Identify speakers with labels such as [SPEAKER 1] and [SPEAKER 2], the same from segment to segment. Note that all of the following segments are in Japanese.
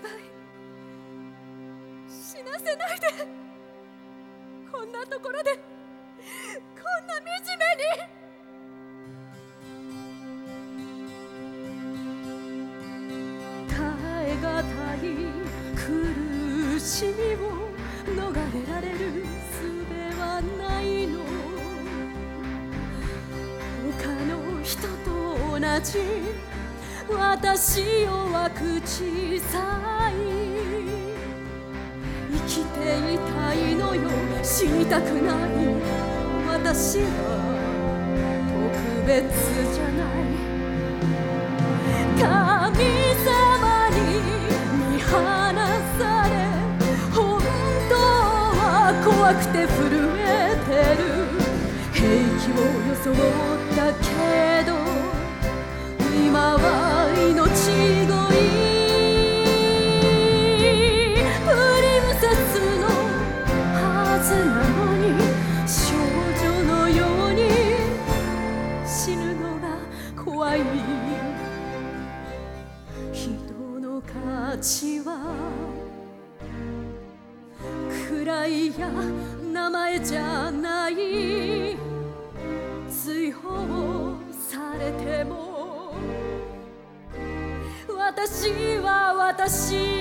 [SPEAKER 1] 願い死なせないで。こんなところでこんな惨めに。耐え難い苦しみを逃れられる術はないの。他の人と同じ。私弱く小さい。生きていたいのよ。死にたくない。私は特別じゃない。神様に見放され。本当は怖くて震えてる。平気を装ったけど今はなのに少女のように死ぬのが怖い人の価値は位や名前じゃない。追放されても私は私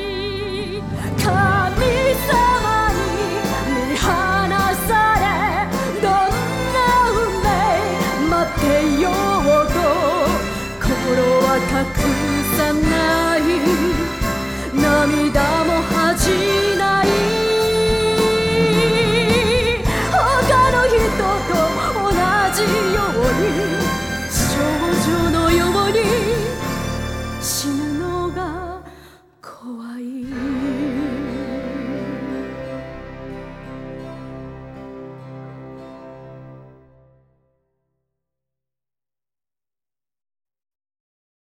[SPEAKER 1] ってよ